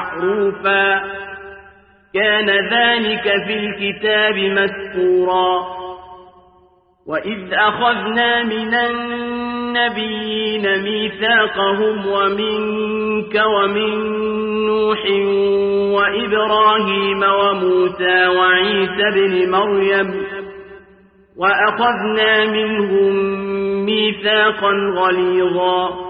معروفا. كان ذلك في الكتاب مسكورا وإذ أخذنا من النبيين ميثاقهم ومنك ومن نوح وإبراهيم وموسى وعيسى بن مريم. وأخذنا منهم ميثاقا غليظا.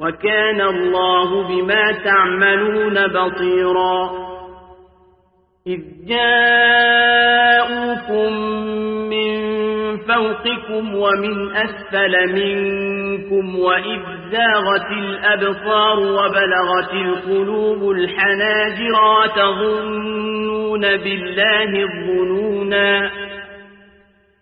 وكان الله بما تعملون بصيرا. إذ جاءوكم من فوقكم ومن أسفل منكم وإذ زاغت الأبصار وبلغت القلوب الحناجر وتظنون بالله الظنونا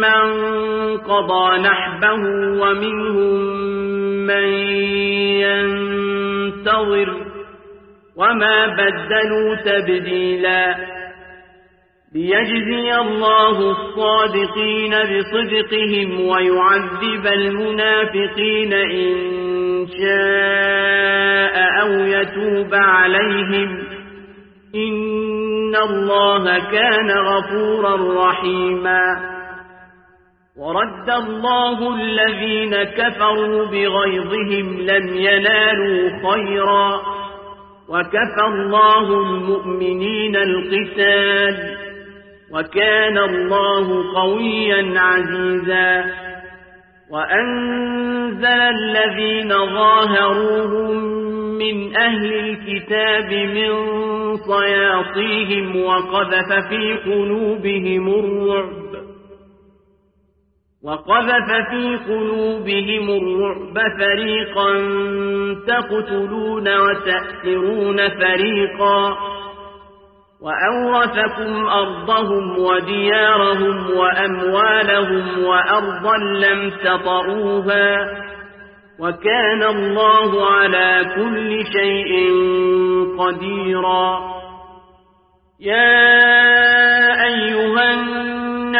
من قضى نحبه ومنهم من ينتظر وما بدلوا تبديلا ليجزي الله الصادقين بصدقهم ويعذب المنافقين إن شاء أو يتوب عليهم إن الله كان غفورا رحيما ورد الله الذين كفروا بغيظهم لم ينالوا خيرا وكفى الله المؤمنين القتال وكان الله قويا عزيزا وأنزل الذين ظاهروهم من أهل الكتاب من صياصيهم وقذف في قلوبهم الرعب وقذف في قلوبهم الرعب فريقا تقتلون وتأسرون فريقا وأورثكم أرضهم وديارهم وأموالهم وأرضا لم تطروها وكان الله على كل شيء قديرا يا أيها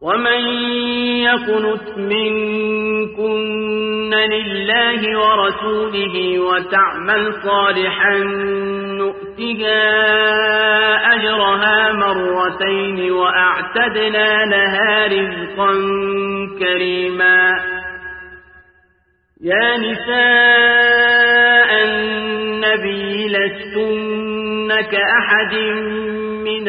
ومن يقنت منكن لله ورسوله وتعمل صالحا نؤتها أجرها مرتين وأعتدنا لها رزقا كريما يا نساء النبي لستن كأحد من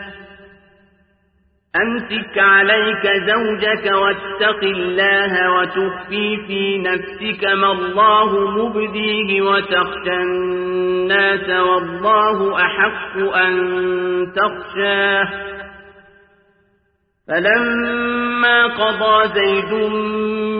أمسك عليك زوجك واتق الله وتخفي في نفسك ما الله مبديه وتخشى الناس والله أحق أن تخشاه. فلما قضى زيد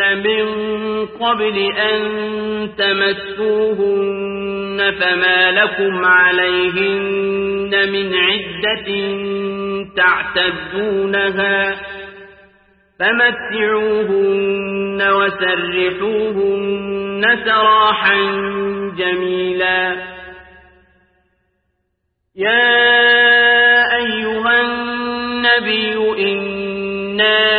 من قبل أن تمسوهن فما لكم عليهن من عدة تعتدونها فمتعوهن وسرحوهن سراحا جميلا يا أيها النبي إنا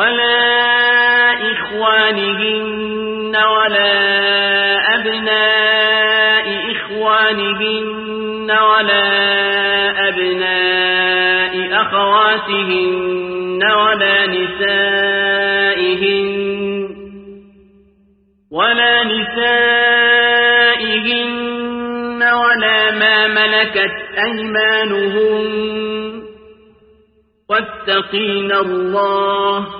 ولا إخوانهن ولا أبناء إخوانهن ولا أبناء أخواتهن ولا نسائهن ولا نسائهن ولا ما ملكت أيمانهن. واتقين الله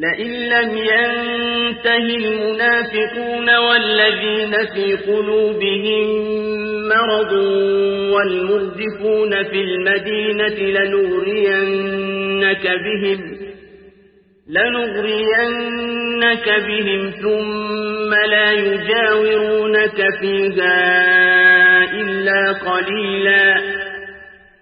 لئن لم ينته المنافقون والذين في قلوبهم مرض والمردفون في المدينة لنغرينك بهم لنغرينك بهم ثم لا يجاورونك فيها إلا قليلا.